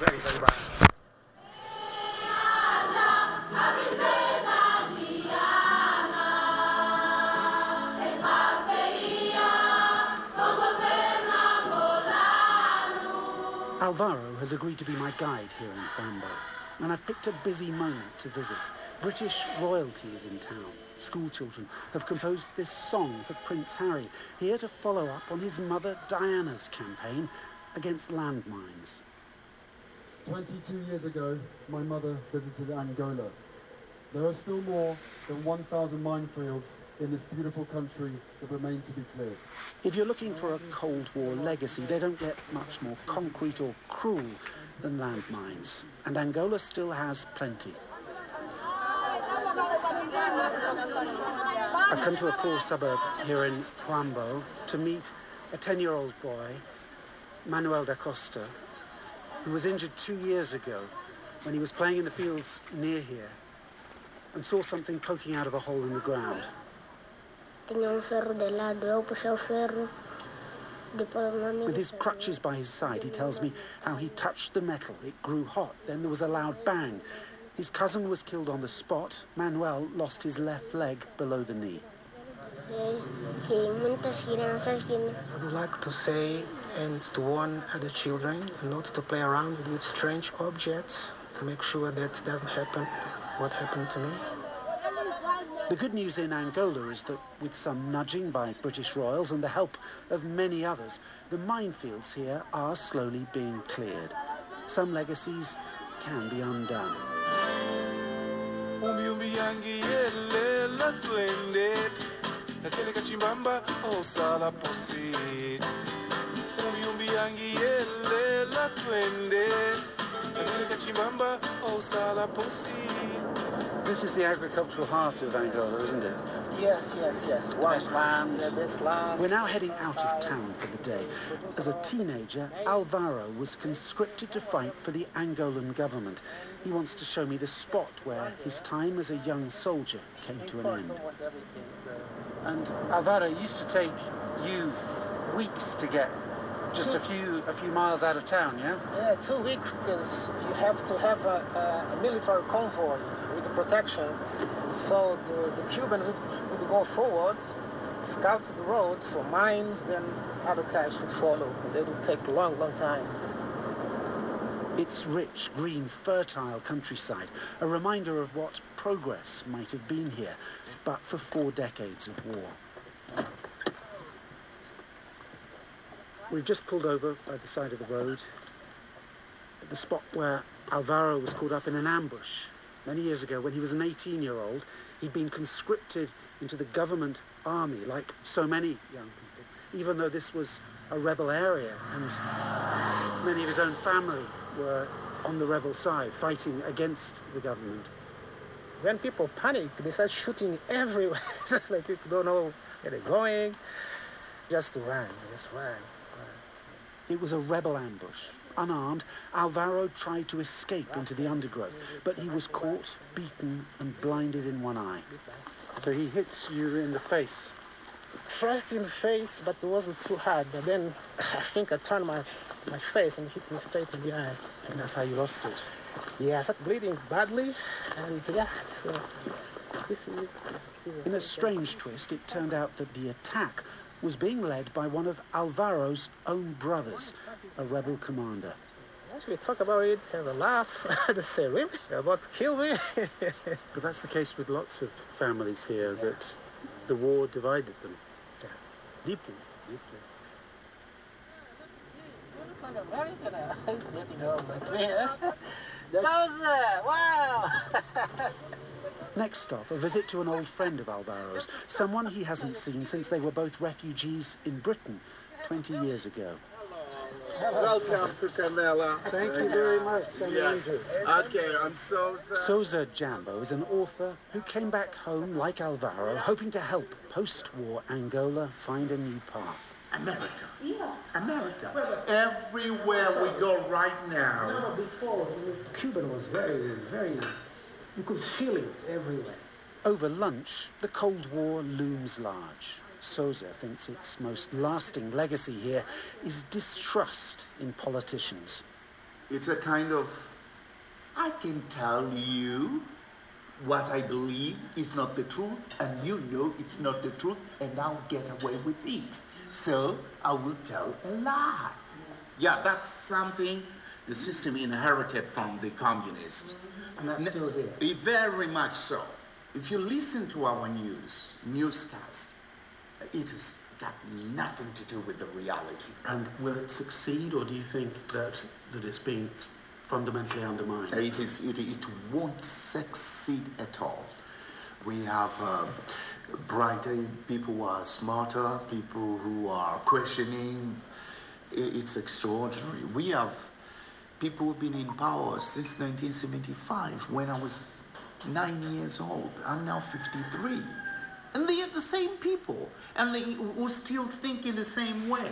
very, very. Alvaro has agreed to be my guide here in Huambo, and I've picked a busy moment to visit. British royalty is in town. Schoolchildren have composed this song for Prince Harry, here to follow up on his mother Diana's campaign against landmines. 22 years ago, my mother visited Angola. There are still more than 1,000 minefields in this beautiful country that remain to be cleared. If you're looking for a Cold War legacy, they don't get much more concrete or cruel than landmines. And Angola still has plenty. I've come to a poor suburb here in Huambo to meet a 10-year-old boy, Manuel da Costa, who was injured two years ago when he was playing in the fields near here and saw something poking out of a hole in the ground. With his crutches by his side, he tells me how he touched the metal. It grew hot. Then there was a loud bang. His cousin was killed on the spot. Manuel lost his left leg below the knee. I would like to say and to warn other children not to play around with strange objects to make sure that doesn't happen what happened to me. The good news in Angola is that with some nudging by British royals and the help of many others, the minefields here are slowly being cleared. Some legacies can be undone. This is the agricultural heart of Angola, isn't it? Yes, yes, yes. Westlands. Yeah, this land. We're now heading out of town for the day. As a teenager, Alvaro was conscripted to fight for the Angolan government. He wants to show me the spot where his time as a young soldier came to an end. And Alvaro used to take you weeks to get just a few a few miles out of town, yeah? Yeah, two weeks because you have to have a, a, military convoy with protection. So the, the Cubans would, would go forward, scout the road for mines, then other guys would follow. And they would take a long, long time. It's rich, green, fertile countryside, a reminder of what progress might have been here, but for four decades of war. We've just pulled over by the side of the road at the spot where Alvaro was caught up in an ambush many years ago when he was an 18-year-old. He'd been conscripted into the government army like so many young people, even though this was a rebel area and many of his own family were on the rebel side fighting against the government. When people panic, they start shooting everywhere. it's just like people don't know where they're going. Just run, just run. It was a rebel ambush. Unarmed, Alvaro tried to escape into the undergrowth, but he was caught, beaten, and blinded in one eye. So he hits you in the face. First in the face, but it wasn't too hard. But then I think I turned my, my face and hit me straight in the eye. And that's how you lost it? Yeah, I started bleeding badly, and yeah, so this is, this is In a strange twist, it turned out that the attack was being led by one of Alvaro's own brothers, a rebel commander. Actually, talk about it, have a laugh, they say, really? You're about to kill me? but that's the case with lots of families here, that the war divided them. Yeah. Deeply, deeply. Uh, wow! Next stop, a visit to an old friend of Alvaro's, someone he hasn't seen since they were both refugees in Britain 20 years ago. Welcome to Canela. Thank you very much. Yeah. Okay, I'm Sousa. Sousa Jamba is an author who came back home, like Alvaro, hoping to help post-war Angola find a new path. America. Yeah. America. Everywhere we go right now. No, before, Cuban was very, very you could feel it everywhere. Over lunch, the Cold War looms large. Sousa thinks its most lasting legacy here is distrust in politicians. It's a kind of, I can tell you what I believe is not the truth, and you know it's not the truth, and I'll get away with it. So I will tell a lie. Yeah, that's something the system inherited from the communists. And that's still here. Eh, Very much so. If you listen to our news, newscast, it has got nothing to do with the reality. And will it succeed, or do you think that, that it's being fundamentally undermined? It, is, it, it won't succeed at all. We have uh, brighter people who are smarter, people who are questioning. It's extraordinary. We have people who've been in power since 1975 when I was nine years old. I'm now 53. And they are the same people, and they who still think in the same way.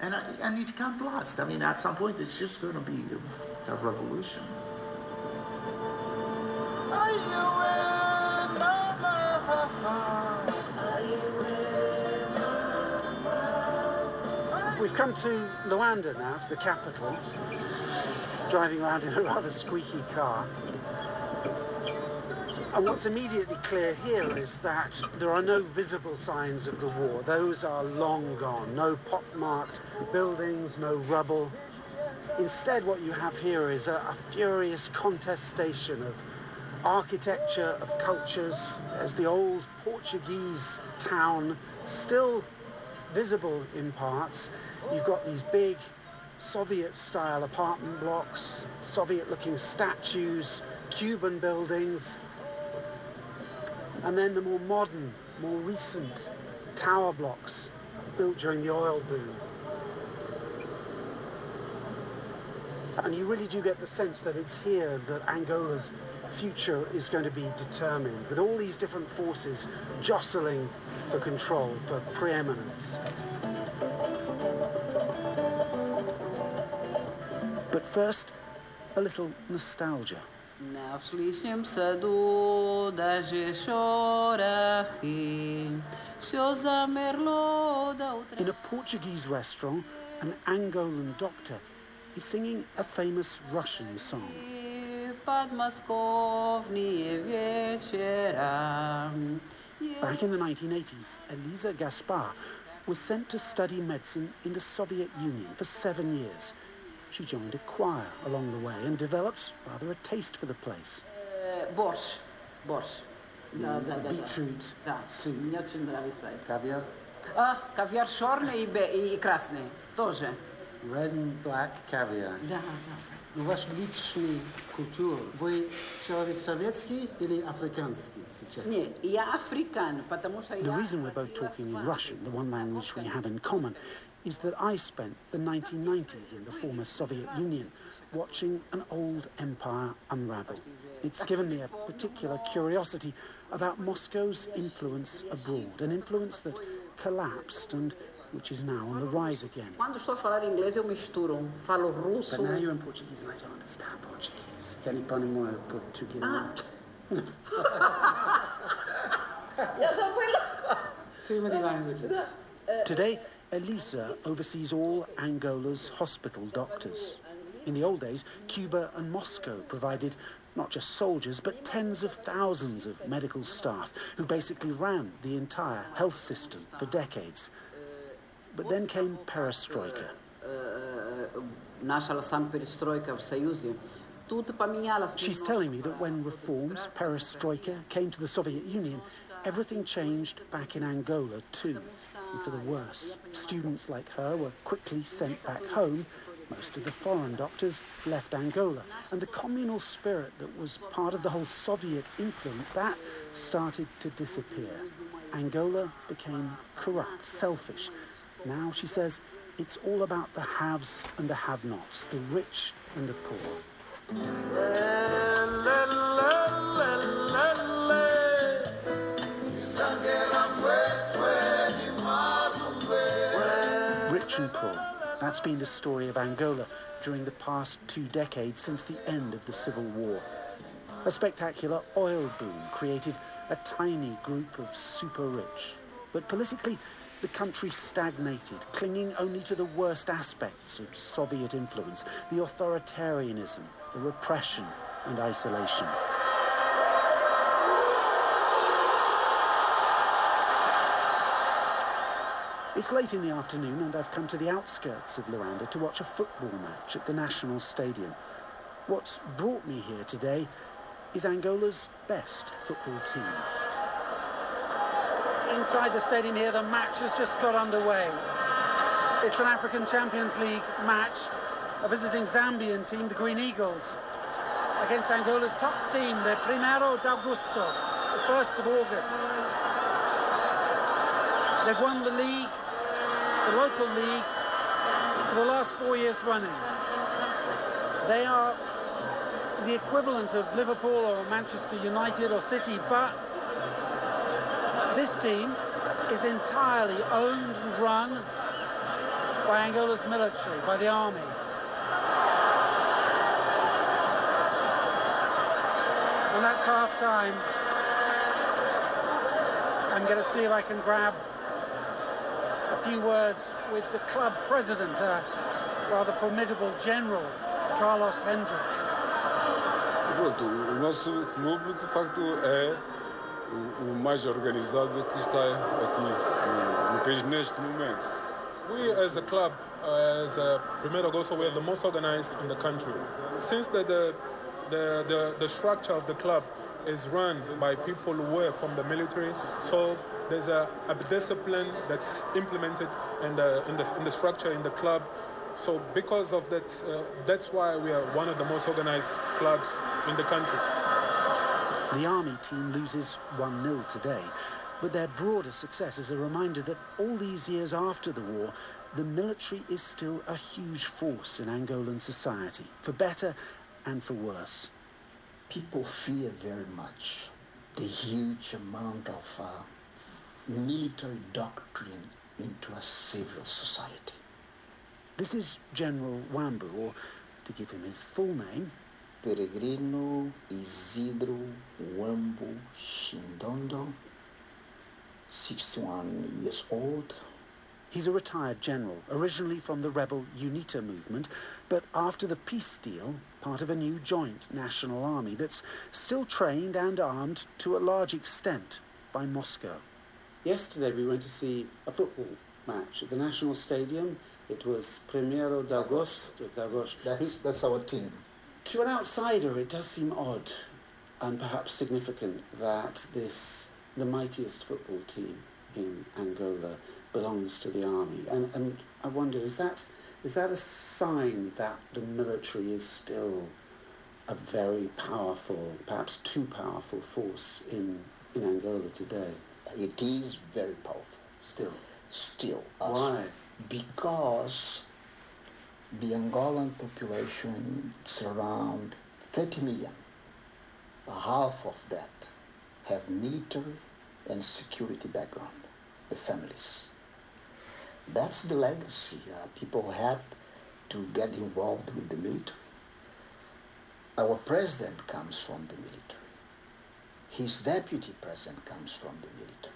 And, I, and it can't last. I mean, at some point, it's just going to be a, a revolution. We've come to Luanda now, to the capital, driving around in a rather squeaky car. And what's immediately clear here is that there are no visible signs of the war. Those are long gone. No pockmarked buildings, no rubble. Instead, what you have here is a, a furious contestation of architecture, of cultures. There's the old Portuguese town, still visible in parts. You've got these big Soviet-style apartment blocks, Soviet-looking statues, Cuban buildings, and then the more modern, more recent tower blocks built during the oil boom. And you really do get the sense that it's here that Angola's future is going to be determined, with all these different forces jostling for control, for preeminence. But first, a little nostalgia. Sadu daže šorachi, šo zamerlo da In a Portuguese restaurant, an Angolan doctor is singing a famous Russian song. utri подмосковные вечера. Back in the 1980s, Elisa Gaspar was sent to study medicine in the Soviet Union for seven years. She joined a choir along the way and developed rather a taste for the place. Э, Борщ, борщ. Да, да, да, да. Beetroot Да, soup. мне очень нравится это. Caviar? А, кавьяр черный и, бе- и красный тоже. Red and black caviar. Да, да. Ваш личный культура. Вы человек советский или африканский сейчас? Нет, я африкан, потому что The я... reason we're both talking in Russian, the one language we have in common, is that I spent the 1990s in the former Soviet Union watching an old empire unravel. It's given me a particular curiosity about Moscow's influence abroad, an influence that collapsed and which is now on the rise again. Quando estou a falar inglês eu misturo, falo russo. But now you're in Portuguese and I don't understand Portuguese. Quer ir para o português? Yes, I will. Too many languages. Eh. Today, Elisa oversees all Angola's hospital doctors. In the old days, Cuba and Moscow provided not just soldiers, but tens of thousands of medical staff who basically ran the entire health system for decades. But then came perestroika. She's telling me that when reforms, perestroika, came to the Soviet Union, everything changed back in Angola too, and for the worse. Students like her were quickly sent back home. Most of the foreign doctors left Angola, and the communal spirit that was part of the whole Soviet influence, that started to disappear. Angola became corrupt, selfish, now, she says, it's all about the haves and the have-nots, the rich and the poor. Rich and poor. That's been the story of Angola during the past two decades since the end of the Civil War. A spectacular oil boom created a tiny group of super rich. But politically, the country stagnated, clinging only to the worst aspects of Soviet influence, the authoritarianism, the repression and isolation. It's late in the afternoon and I've come to the outskirts of Luanda to watch a football match at the National Stadium. What's brought me here today is Angola's best football team. Inside the stadium here, the match has just got underway. It's an African Champions League match, a visiting Zambian team, the Green Eagles, against Angola's top team, the Primeiro de Agosto, the 1st of August. They've won the league the local league for the last four years running. They are the equivalent of Liverpool or Manchester United or City, but this team is entirely owned and run by Angola's military, by the army. And that's half time. I'm going to see if I can grab a few words with the club president, a rather formidable general, Carlos Hendrick. Pronto, o nosso clube de facto é o, mais organizado que está aqui no, no país neste momento. We as a club, uh, as a Primeiro Agosto, we are the most organized in the country. Since the, the, the, the, the structure of the club is run by people who were from the military, so there's a, a discipline that's implemented in the, in, the, in the structure in the club. So because of that, uh, that's why we are one of the most organized clubs in the country. The Army team loses 1-0 today, but their broader success is a reminder that all these years after the war, the military is still a huge force in Angolan society, for better and for worse. People fear very much the huge amount of uh, military doctrine into a civil society. This is General Wambu, or to give him his full name, Peregrino Isidro Wambu Shindondo, 61 years old. He's a retired general, originally from the rebel UNITA movement, but after the peace deal, part of a new joint national army that's still trained and armed to a large extent by Moscow. Yesterday we went to see a football match at the National Stadium. It was Primeiro de Agosto. That's, that's our team. To an outsider, it does seem odd and perhaps significant that this, the mightiest football team in Angola, belongs to the army. And, and I wonder, is that, is that a sign that the military is still a very powerful, perhaps too powerful force in, in Angola today? it is very powerful. Still. Still. Why? Because the Angolan population is around 30 million. Half of that have military and security background, the families. That's the legacy. Uh, people had to get involved with the military. Our president comes from the military. His deputy president comes from the military.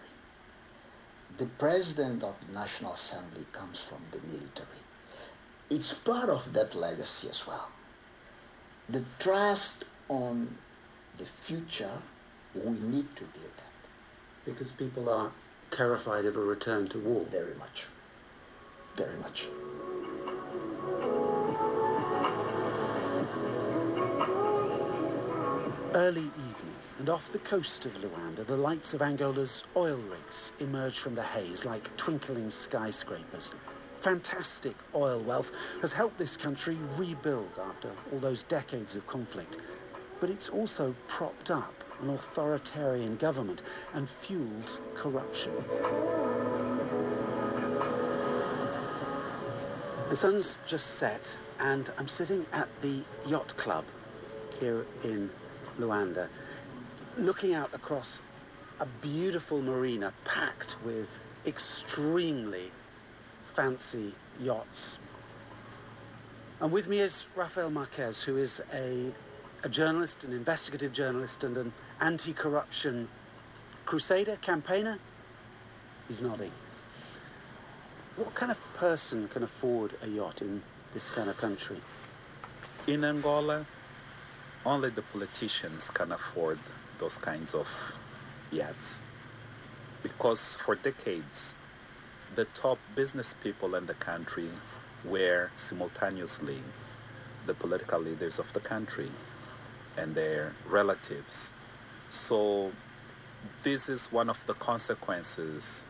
The president of the National Assembly comes from the military. It's part of that legacy as well. The trust on the future, we need to build that. Because people are terrified of a return to war. Very much. Very much. Early evening, and off the coast of Luanda, the lights of Angola's oil rigs emerge from the haze like twinkling skyscrapers. Fantastic oil wealth has helped this country rebuild after all those decades of conflict. But it's also propped up an authoritarian government and fueled corruption. The sun's just set, and I'm sitting at the yacht club here in Luanda, looking out across a beautiful marina packed with extremely fancy yachts. And with me is Rafael Marques, who is a, a journalist, an investigative journalist, and an anti corruption crusader, campaigner. He's nodding. What kind of person can afford a yacht in this kind of country? In Angola, only the politicians can afford those kinds of yachts. Because for decades, the top business people in the country were simultaneously the political leaders of the country and their relatives. So this is one of the consequences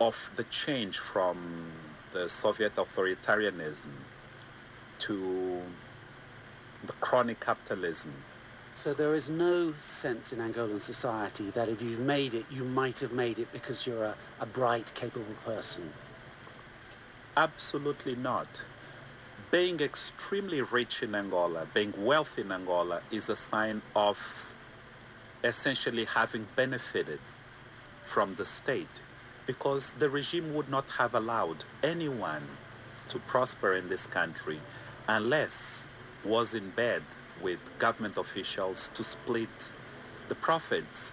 of the change from the Soviet authoritarianism to the crony capitalism. So there is no sense in Angolan society that if you've made it, you might have made it because you're a, a bright, capable person. Absolutely not. Being extremely rich in Angola, being wealthy in Angola, is a sign of essentially having benefited from the state because the regime would not have allowed anyone to prosper in this country unless was in bed with government officials to split the profits.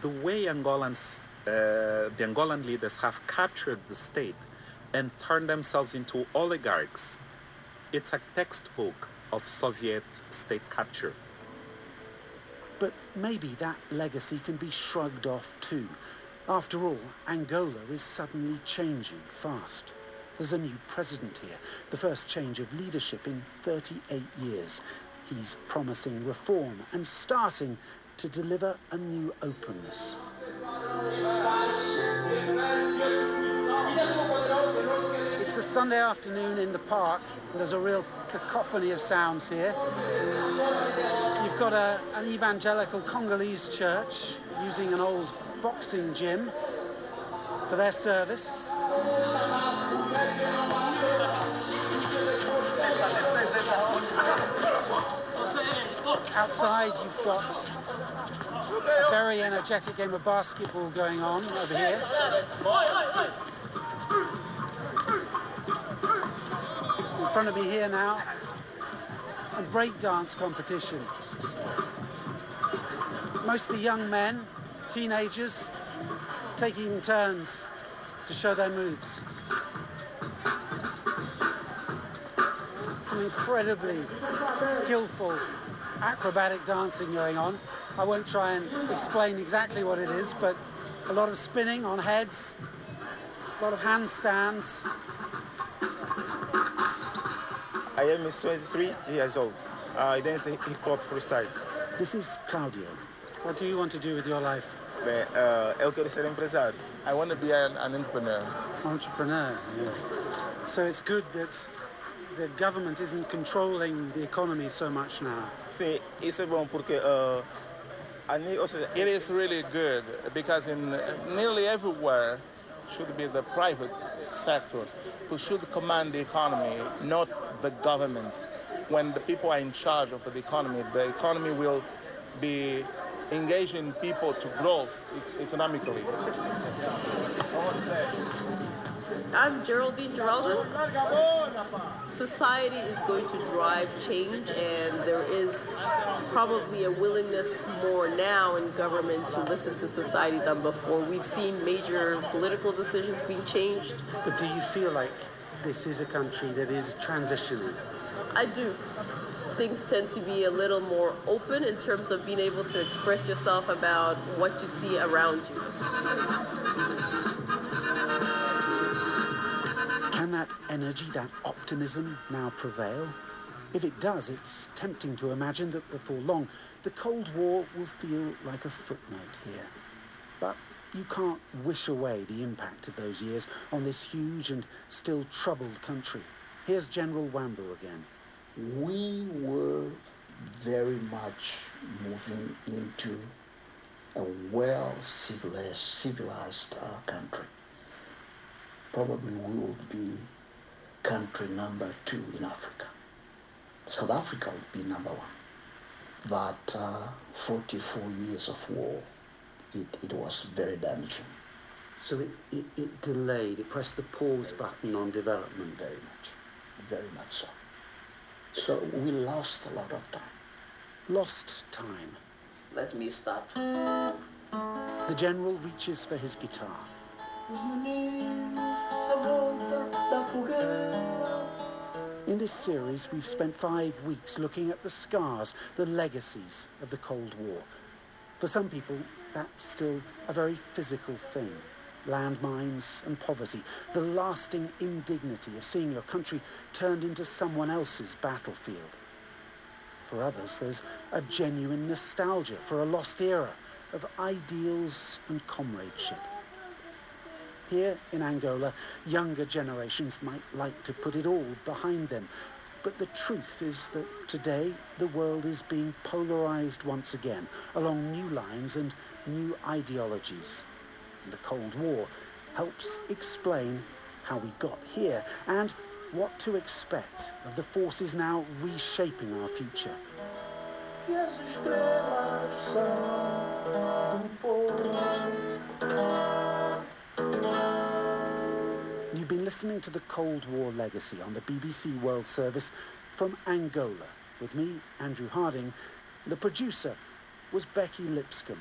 The way Angolans, uh, the Angolan leaders have captured the state and turned themselves into oligarchs, it's a textbook of Soviet state capture. But maybe that legacy can be shrugged off too. After all, Angola is suddenly changing fast. There's a new president here, the first change of leadership in 38 years. He's promising reform and starting to deliver a new openness. It's a Sunday afternoon in the park. There's a real cacophony of sounds here. You've got a, an evangelical Congolese church using an old boxing gym for their service. Outside, you've got a very energetic game of basketball going on over here. In front of me here now, a breakdance competition. Mostly young men, teenagers, taking turns to show their moves. Some incredibly skillful acrobatic dancing going on. I won't try and explain exactly what it is, but a lot of spinning on heads, a lot of handstands. I am 23 years old. I dance hip hop freestyle. This is Claudio. What do you want to do with your life? Bem, uh, eu quero ser empresário. I want to be an, an entrepreneur. Entrepreneur, yeah. So it's good that the government isn't controlling the economy so much now. Sim, isso é bom porque uh, a ni- ou It is really good because in nearly everywhere should be the private sector who should command the economy, not the government. When the people are in charge of the economy, the economy will be engaging people to grow economically. I'm Geraldine Geraldo. Society is going to drive change, and there is probably a willingness more now in government to listen to society than before. We've seen major political decisions being changed. But do you feel like this is a country that is transitioning? I do. Things tend to be a little more open in terms of being able to express yourself about what you see around you. That energy, that optimism now prevail? If it does, it's tempting to imagine that before long, the Cold War will feel like a footnote here. But you can't wish away the impact of those years on this huge and still troubled country. Here's General Wambu again. we were very much moving into a well civilized, civilized uh, country. Probably we would be country number two in Africa. South Africa would be number one. But uh, 44 years of war, it, it was very damaging. So it, it, it delayed, it pressed the pause button on development. Very much, very much so. So we lost a lot of time. Lost time. Let me start. The general reaches for his guitar. In this series, we've spent five weeks looking at the scars, the legacies of the Cold War. For some people, that's still a very physical thing. Landmines and poverty, the lasting indignity of seeing your country turned into someone else's battlefield. For others, there's a genuine nostalgia for a lost era of ideals and comradeship. Here in Angola, younger generations might like to put it all behind them. But the truth is that today the world is being polarized once again along new lines and new ideologies. The Cold War helps explain how we got here and what to expect of the forces now reshaping our future. You've listening to the Cold War Legacy on the BBC World Service from Angola with me, Andrew Harding. The producer was Becky Lipscomb.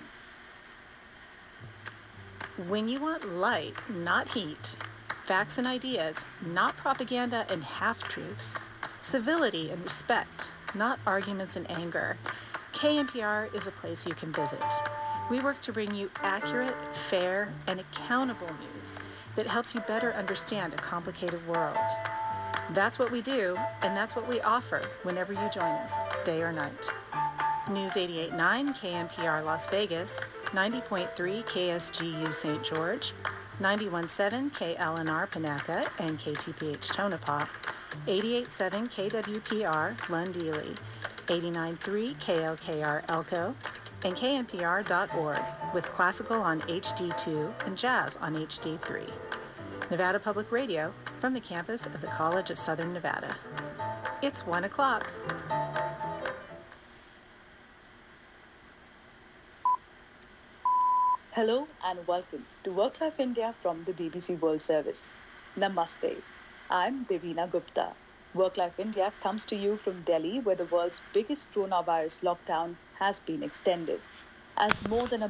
When you want light, not heat, facts and ideas, not propaganda and half truths, civility and respect, not arguments and anger, KNPR is a place you can visit. We work to bring you accurate, fair, and accountable news that helps you better understand a complicated world. That's what we do, and that's what we offer whenever you join us, day or night. News 88.9 KNPR Las Vegas, 90.3 KSGU St. George, 91.7 KLNR Panaca and KTPH Tonopah, 88.7 KWPR Lundeely, 89.3 KLKR Elko, and KNPR.org with classical on HD2 and jazz on HD3. Nevada Public Radio from the campus of the College of Southern Nevada. It's 1 o'clock. Hello and welcome to Work Life India from the BBC World Service. Namaste. I'm Devina Gupta. Work Life India comes to you from Delhi, where the world's biggest coronavirus lockdown has been extended. As more than a